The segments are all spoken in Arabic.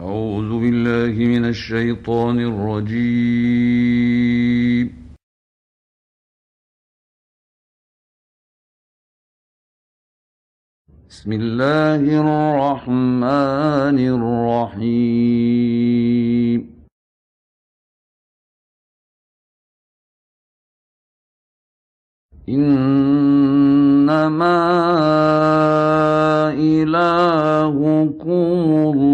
أعوذ بالله من الشيطان الرجيم. بسم الله الرحمن الرحيم. إنما إلهكم الله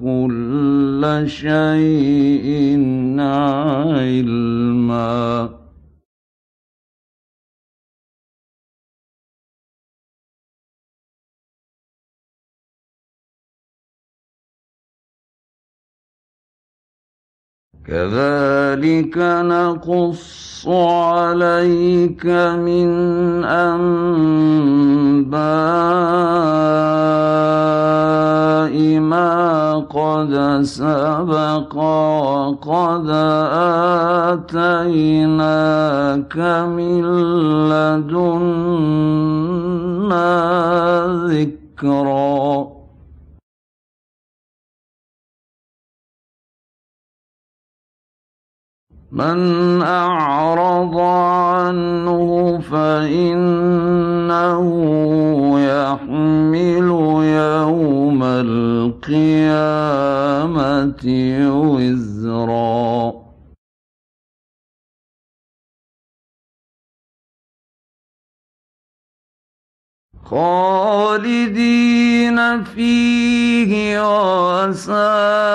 كل شيء علما. كذلك نقص عليك من أنباء ما قد سبق وقد آتيناك من لدنا ذكرًا. من أعرض عنه فإنه يحمل يوم القيامة وزرا. خالدين فيه وساء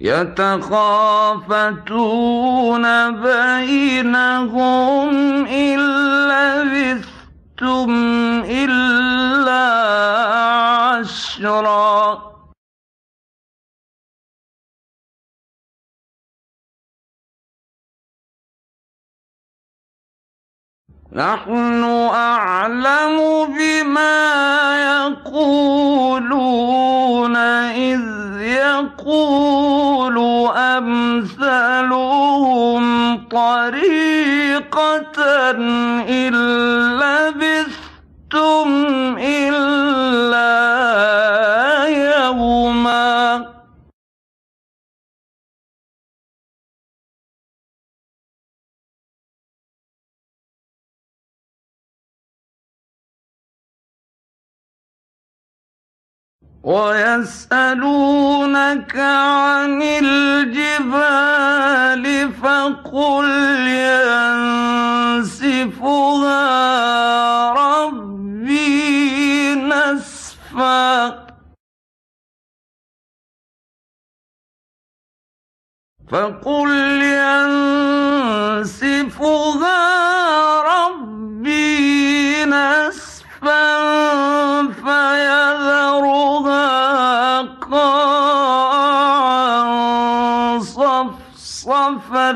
يتخافتون بينهم إن لبثتم نحن أعلم بما يقولون إذ يقول أمثلهم طريقة إن لبثتم إلا ويسألونك عن الجبال فقل ينسفها ربي نسفا. فقل ينسفها صفصفا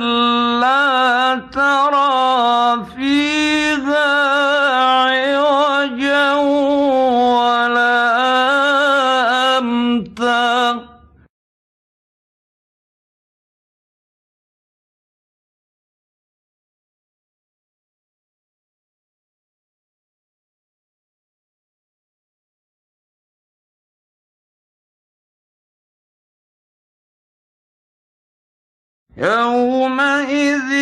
يومئذ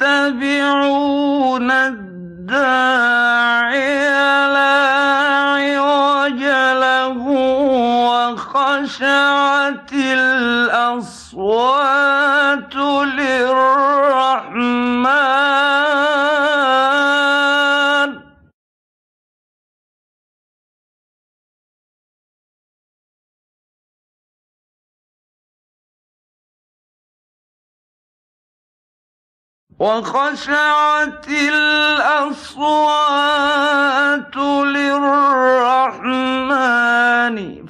يتبعون الداعي لا عوج له وخشعت الأصوات للرحمن وخشعت الأصوات للرحمن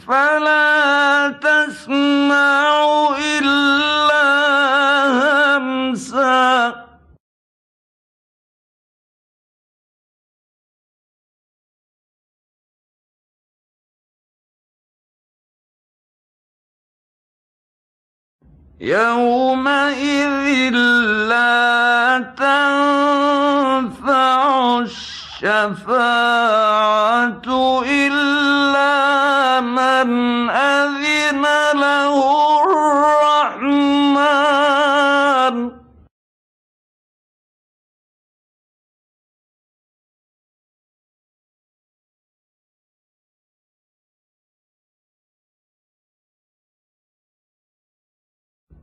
فلا تسمع. يومئذ لا تنفع الشفاعة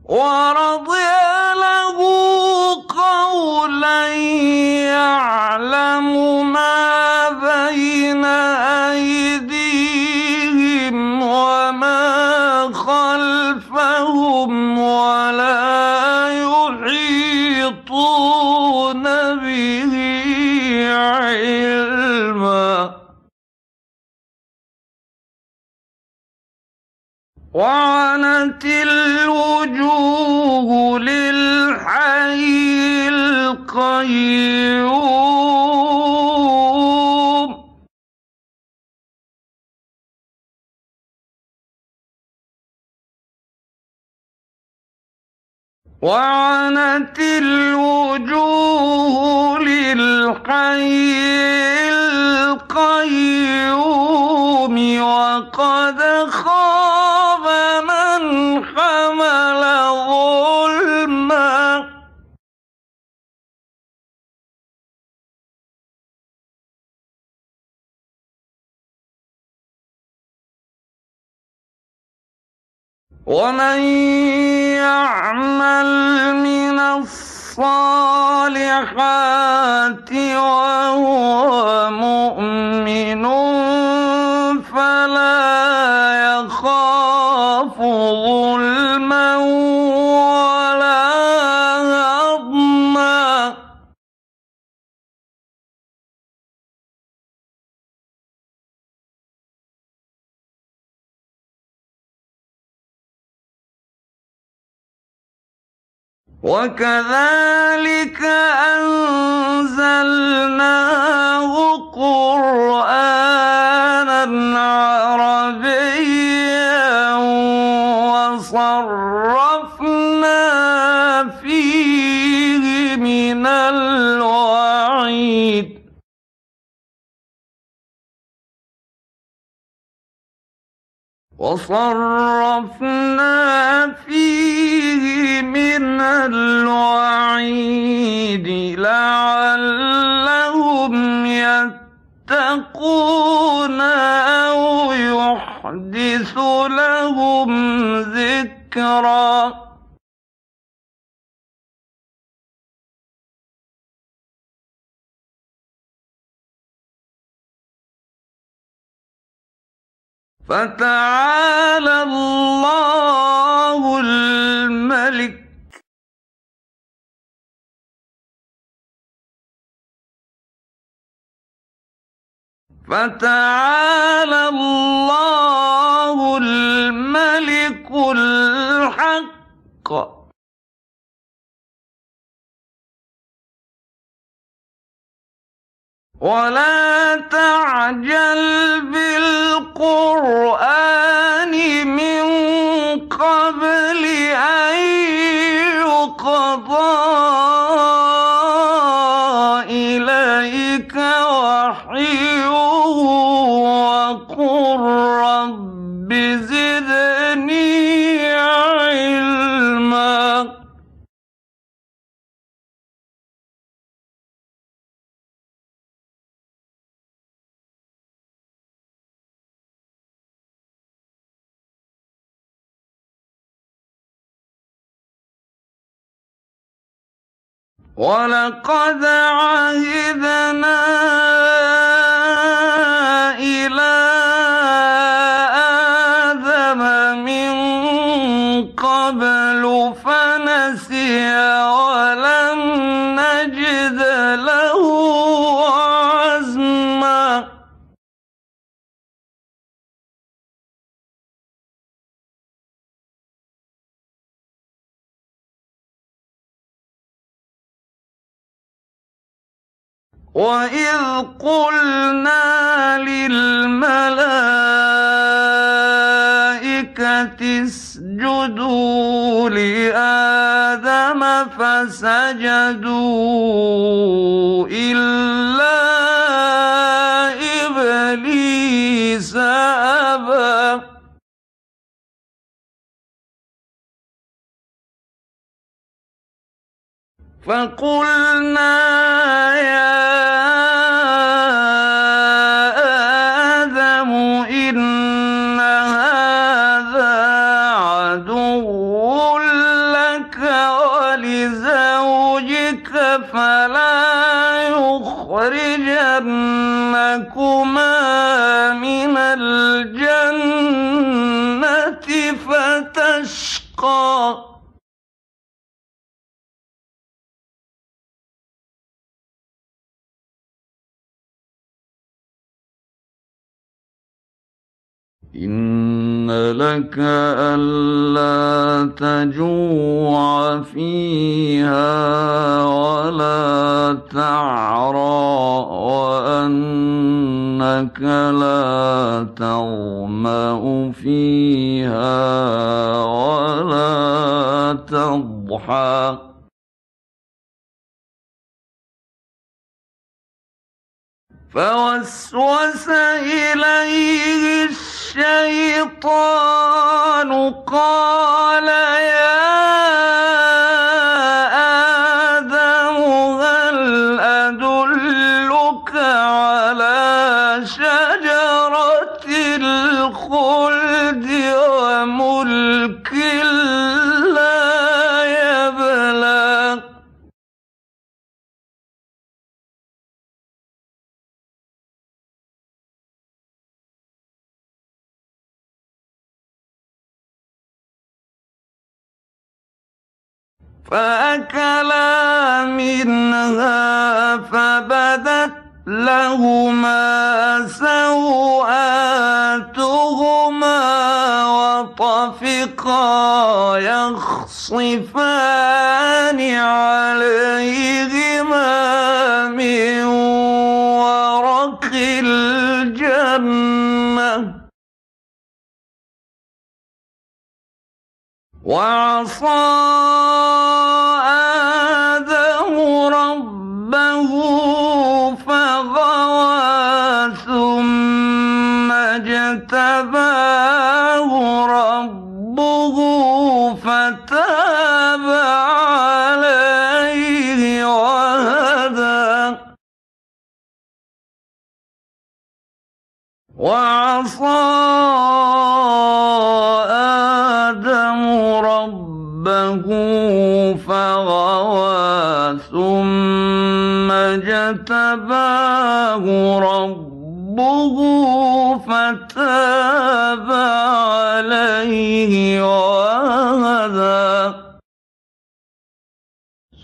ورضي القيوم وعنت الوجوه للحي القيوم وقد خاب ومن يعمل من الصالحات وهو مؤمن فلا يخاف وكذلك أنزلناه قرآنا وصرفنا فيه من الوعيد لعلهم يتقون أو يحدث لهم ذكرًا. فتعالى الله الملك. فتعالى الله الملك الحق ولا تعجل بالقرآن من قبل أن ولقد عهدنا وإذ قلنا للملائكة اسجدوا لآدم فسجدوا إلا إبليس أبى فقلنا يا ولزوجك فلا يخرجنكما من الجنة فتشقى. إن لك ألا تجوع فيها ولا تعرى وأنك لا تظمأ فيها ولا تضحى. فوسوس إليه الشيطان فأكلا منها فبدت لهما سوآتهما وطفقا يخصفان عليهما من ورق الجنة وعصى وعصى آدم ربه فغوى ثم اجتباه ربه فتاب عليه وهدى.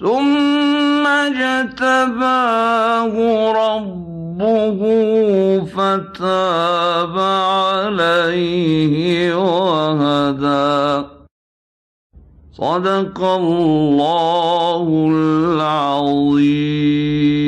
ثم اجتباه ربه فتاب عليه وهدى. صدق الله العظيم.